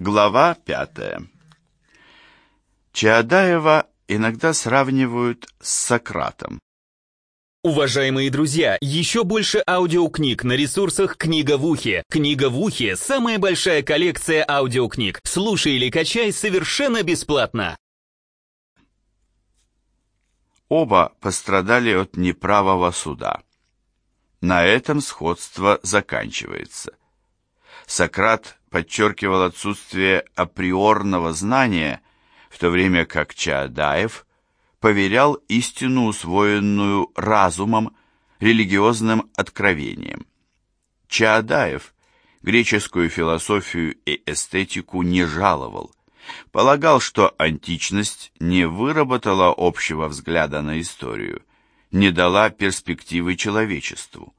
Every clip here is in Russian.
Глава пятая. Чаадаева иногда сравнивают с Сократом. Уважаемые друзья, еще больше аудиокниг на ресурсах «Книга в ухе». «Книга в ухе» — самая большая коллекция аудиокниг. Слушай или качай совершенно бесплатно. Оба пострадали от неправого суда. На этом сходство заканчивается. Сократ подчеркивал отсутствие априорного знания, в то время как Чаадаев поверял истину, усвоенную разумом, религиозным откровением. Чаадаев греческую философию и эстетику не жаловал, полагал, что античность не выработала общего взгляда на историю, не дала перспективы человечеству.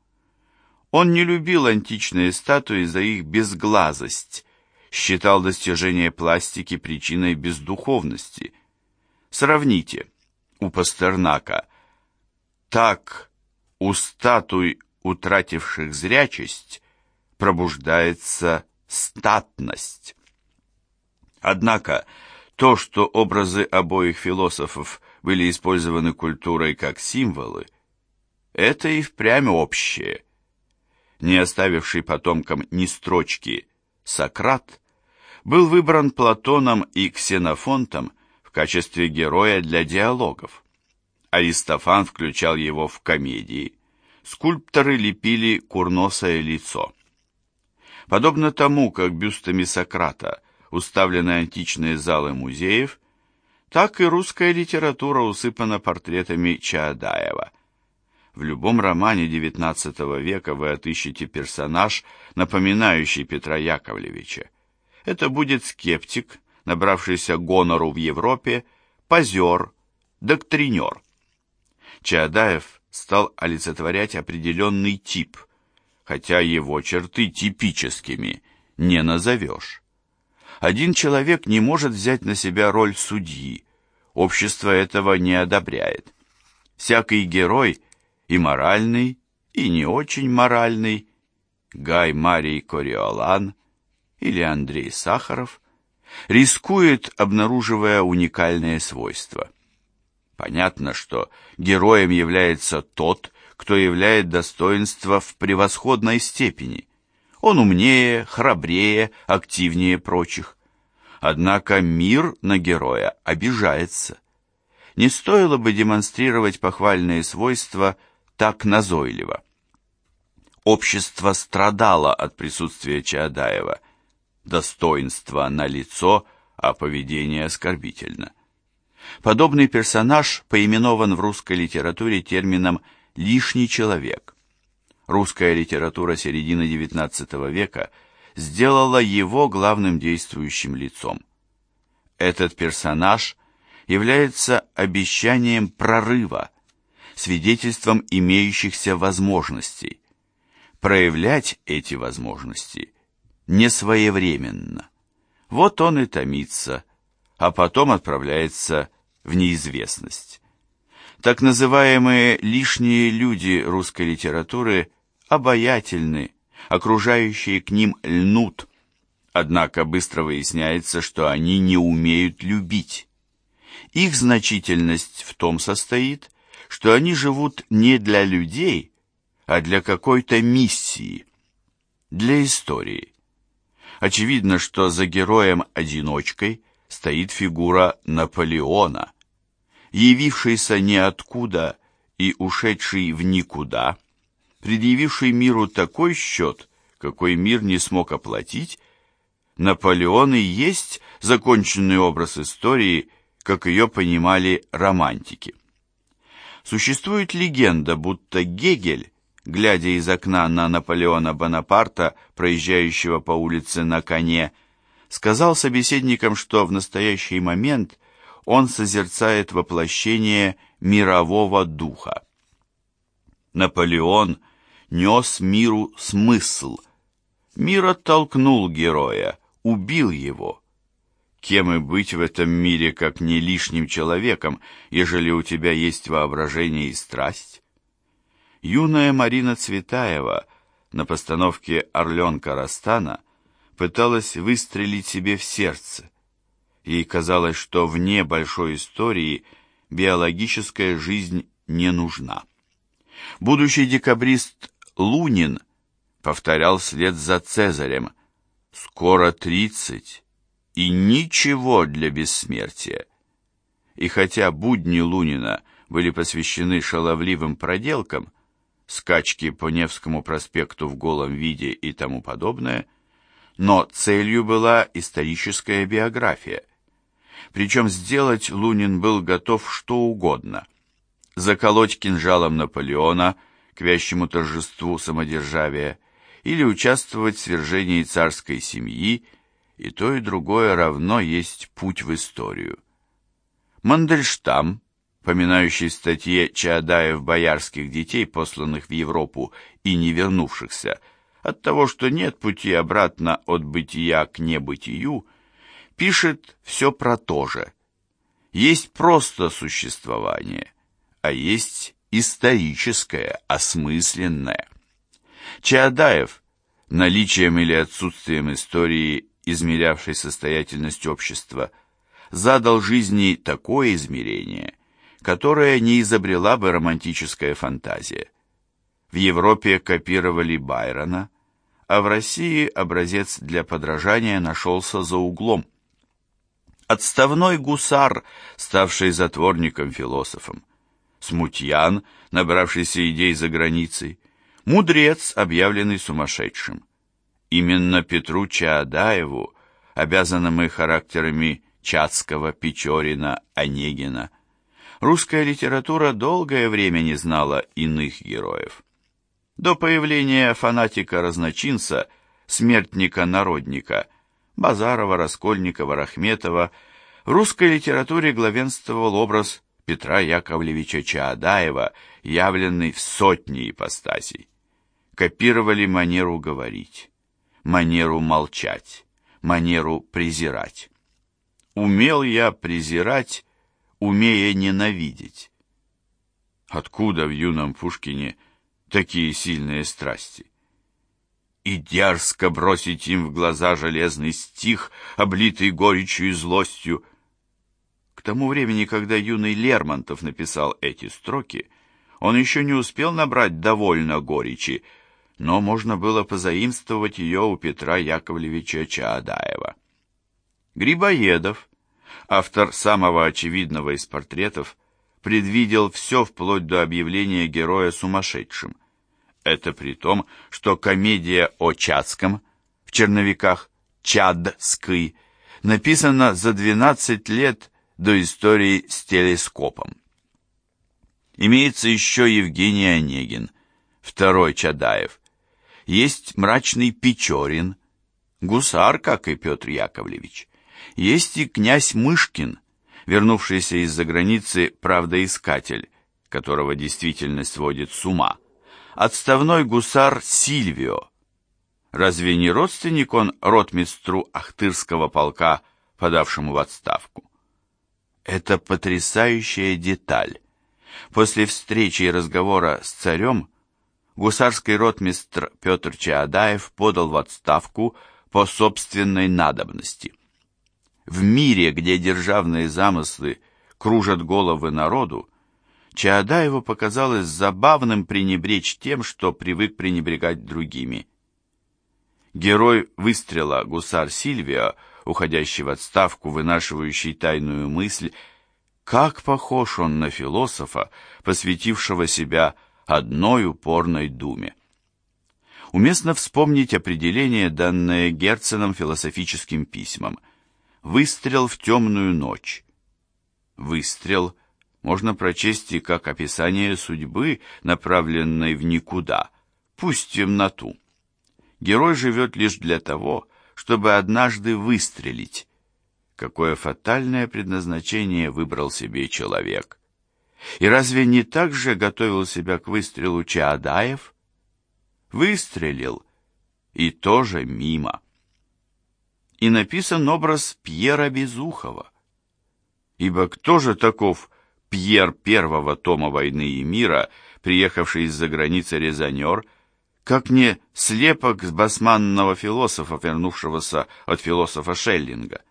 Он не любил античные статуи за их безглазость, считал достижение пластики причиной бездуховности. Сравните, у Пастернака «Так у статуй, утративших зрячесть, пробуждается статность». Однако то, что образы обоих философов были использованы культурой как символы, это и впрямь общее – не оставивший потомкам ни строчки, Сократ, был выбран Платоном и Ксенофонтом в качестве героя для диалогов. Аристофан включал его в комедии. Скульпторы лепили курносое лицо. Подобно тому, как бюстами Сократа уставлены античные залы музеев, так и русская литература усыпана портретами Чаадаева – в любом романе XIX века вы отыщете персонаж, напоминающий Петра Яковлевича. Это будет скептик, набравшийся гонору в Европе, позер, доктринер. Чаадаев стал олицетворять определенный тип, хотя его черты типическими не назовешь. Один человек не может взять на себя роль судьи, общество этого не одобряет. Всякий герой – и моральный, и не очень моральный, Гай Марий Кориолан или Андрей Сахаров, рискует, обнаруживая уникальные свойства. Понятно, что героем является тот, кто являет достоинство в превосходной степени. Он умнее, храбрее, активнее прочих. Однако мир на героя обижается. Не стоило бы демонстрировать похвальные свойства – так назойливо. Общество страдало от присутствия Чаадаева. Достоинство на лицо, а поведение оскорбительно. Подобный персонаж поименован в русской литературе термином «лишний человек». Русская литература середины XIX века сделала его главным действующим лицом. Этот персонаж является обещанием прорыва, свидетельством имеющихся возможностей. Проявлять эти возможности не своевременно. Вот он и томится, а потом отправляется в неизвестность. Так называемые лишние люди русской литературы обаятельны, окружающие к ним льнут, однако быстро выясняется, что они не умеют любить. Их значительность в том состоит, что они живут не для людей, а для какой-то миссии, для истории. Очевидно, что за героем-одиночкой стоит фигура Наполеона, явившийся ниоткуда и ушедший в никуда, предъявивший миру такой счет, какой мир не смог оплатить, Наполеон и есть законченный образ истории, как ее понимали романтики. Существует легенда, будто Гегель, глядя из окна на Наполеона Бонапарта, проезжающего по улице на коне, сказал собеседникам, что в настоящий момент он созерцает воплощение мирового духа. Наполеон нес миру смысл. Мир оттолкнул героя, убил его. Кем и быть в этом мире, как не лишним человеком, ежели у тебя есть воображение и страсть? Юная Марина Цветаева на постановке «Орленка Растана» пыталась выстрелить себе в сердце. Ей казалось, что вне большой истории биологическая жизнь не нужна. Будущий декабрист Лунин повторял след за Цезарем «Скоро тридцать, и ничего для бессмертия». И хотя будни Лунина были посвящены шаловливым проделкам, скачки по Невскому проспекту в голом виде и тому подобное, но целью была историческая биография. Причем сделать Лунин был готов что угодно. Заколоть кинжалом Наполеона к вящему торжеству самодержавия или участвовать в свержении царской семьи, и то и другое равно есть путь в историю. Мандельштам, поминающий в статье Чаадаев боярских детей, посланных в Европу и не вернувшихся, от того, что нет пути обратно от бытия к небытию, пишет все про то же. Есть просто существование, а есть историческое, осмысленное. Чаадаев, наличием или отсутствием истории, измерявшей состоятельность общества, задал жизни такое измерение, которое не изобрела бы романтическая фантазия. В Европе копировали Байрона, а в России образец для подражания нашелся за углом. Отставной гусар, ставший затворником-философом, смутьян, набравшийся идей за границей, мудрец, объявленный сумасшедшим. Именно Петру Чаадаеву, обязанному характерами Чацкого, Печорина, Онегина. Русская литература долгое время не знала иных героев. До появления фанатика-разночинца, смертника-народника, Базарова, Раскольникова, Рахметова, в русской литературе главенствовал образ Петра Яковлевича Чаадаева, явленный в сотни ипостасей. Копировали манеру говорить, манеру молчать, манеру презирать. Умел я презирать, умея ненавидеть. Откуда в юном Пушкине такие сильные страсти? И дерзко бросить им в глаза железный стих, облитый горечью и злостью. К тому времени, когда юный Лермонтов написал эти строки, он еще не успел набрать довольно горечи, но можно было позаимствовать ее у Петра Яковлевича Чаадаева. Грибоедов, автор самого очевидного из портретов, предвидел все вплоть до объявления героя сумасшедшим. Это при том, что комедия о Чацком в черновиках «Чадский» написана за 12 лет до истории с телескопом. Имеется еще Евгений Онегин, второй Чадаев. Есть мрачный Печорин, гусар, как и Петр Яковлевич. Есть и князь Мышкин, вернувшийся из-за границы правдоискатель, которого действительность сводит с ума. Отставной гусар Сильвио. Разве не родственник он ротмистру Ахтырского полка, подавшему в отставку? Это потрясающая деталь. После встречи и разговора с царем гусарский ротмистр Петр Чаадаев подал в отставку по собственной надобности. В мире, где державные замыслы кружат головы народу, Чаадаеву показалось забавным пренебречь тем, что привык пренебрегать другими. Герой выстрела гусар Сильвио, уходящий в отставку, вынашивающий тайную мысль, как похож он на философа, посвятившего себя одной упорной думе. Уместно вспомнить определение, данное Герценом философическим письмам – Выстрел в темную ночь. Выстрел можно прочесть и как описание судьбы, направленной в никуда, пусть в темноту. Герой живет лишь для того, чтобы однажды выстрелить. Какое фатальное предназначение выбрал себе человек. И разве не так же готовил себя к выстрелу Чаадаев? Выстрелил, и тоже мимо и написан образ Пьера Безухова. Ибо кто же таков Пьер первого тома «Войны и мира», приехавший из-за границы резонер, как не слепок с басманного философа, вернувшегося от философа Шеллинга.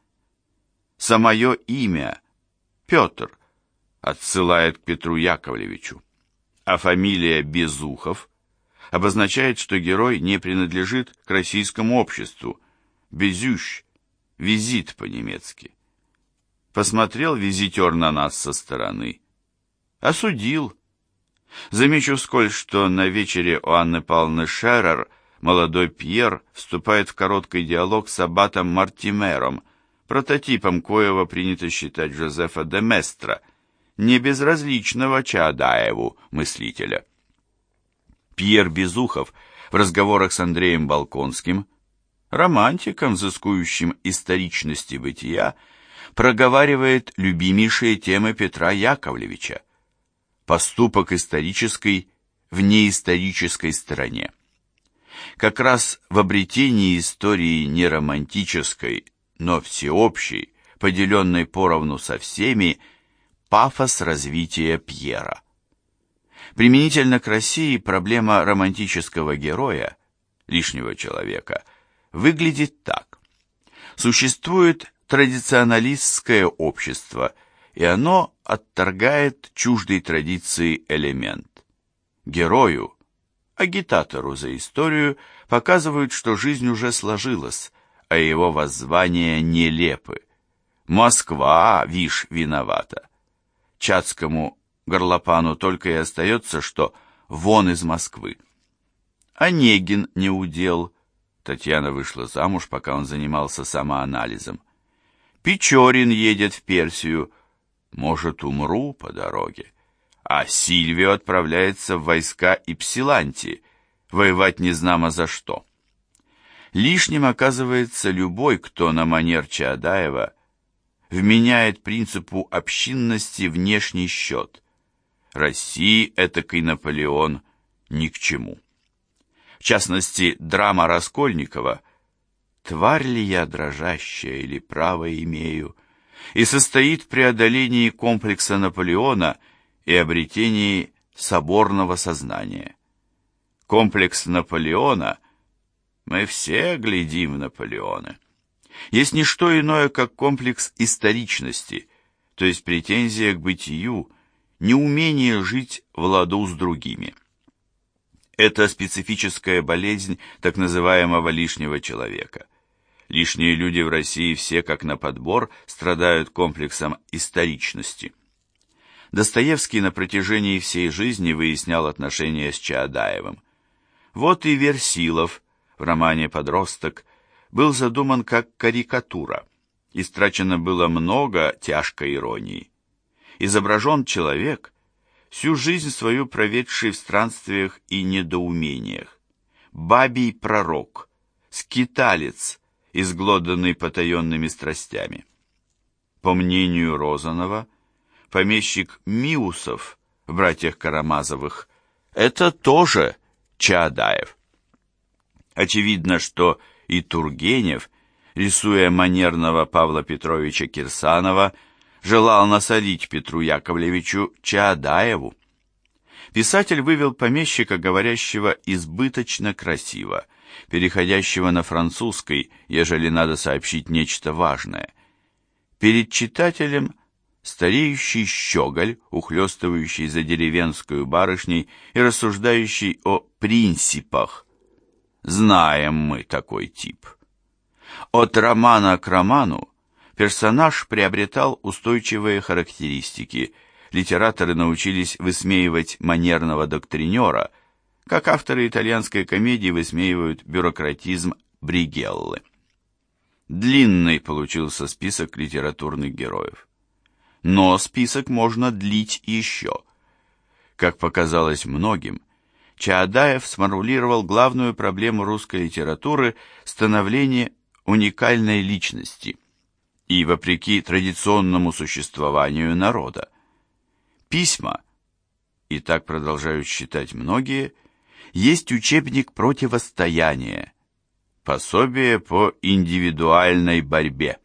Самое имя Петр отсылает к Петру Яковлевичу, а фамилия Безухов обозначает, что герой не принадлежит к российскому обществу, Безющ, визит по-немецки. Посмотрел визитер на нас со стороны. Осудил. Замечу сколь, что на вечере у Анны Павловны Шерер молодой Пьер вступает в короткий диалог с аббатом Мартимером, прототипом коего принято считать Жозефа де Местра, небезразличного Чаадаеву мыслителя. Пьер Безухов в разговорах с Андреем Балконским, романтиком, взыскующим историчности бытия, проговаривает любимейшие темы Петра Яковлевича. Поступок исторический в неисторической стороне. Как раз в обретении истории не романтической, но всеобщей, поделенной поровну со всеми, пафос развития Пьера. Применительно к России проблема романтического героя, лишнего человека, выглядит так. Существует традиционалистское общество, и оно отторгает чуждой традиции элемент. Герою, агитатору за историю, показывают, что жизнь уже сложилась, а его воззвания нелепы. Москва, вишь, виновата. Чацкому горлопану только и остается, что вон из Москвы. Онегин не удел. Татьяна вышла замуж, пока он занимался самоанализом. Печорин едет в Персию. Может, умру по дороге. А Сильвио отправляется в войска Ипсиланти, воевать незнамо за что. Лишним оказывается любой, кто на манер Чаадаева вменяет принципу общинности внешний счет. России этакий Наполеон ни к чему. В частности, драма Раскольникова «Тварь ли я дрожащая или право имею?» и состоит в преодолении комплекса Наполеона и обретении соборного сознания. Комплекс Наполеона мы все глядим в Наполеоны. Есть не что иное, как комплекс историчности, то есть претензия к бытию, неумение жить в ладу с другими. Это специфическая болезнь так называемого лишнего человека. Лишние люди в России все, как на подбор, страдают комплексом историчности. Достоевский на протяжении всей жизни выяснял отношения с Чаадаевым. Вот и Версилов в романе «Подросток» был задуман как карикатура. Истрачено было много тяжкой иронии изображен человек, всю жизнь свою проведший в странствиях и недоумениях, бабий пророк, скиталец, изглоданный потаенными страстями. По мнению Розанова, помещик Миусов в «Братьях Карамазовых» это тоже Чаадаев. Очевидно, что и Тургенев, рисуя манерного Павла Петровича Кирсанова, желал насолить Петру Яковлевичу Чаадаеву. Писатель вывел помещика, говорящего избыточно красиво, переходящего на французский, ежели надо сообщить нечто важное. Перед читателем стареющий щеголь, ухлёстывающий за деревенскую барышней и рассуждающий о принципах. Знаем мы такой тип. От романа к роману персонаж приобретал устойчивые характеристики. Литераторы научились высмеивать манерного доктринера, как авторы итальянской комедии высмеивают бюрократизм Бригеллы. Длинный получился список литературных героев. Но список можно длить еще. Как показалось многим, Чаадаев сформулировал главную проблему русской литературы – становление уникальной личности – и вопреки традиционному существованию народа. Письма, и так продолжают считать многие, есть учебник противостояния, пособие по индивидуальной борьбе.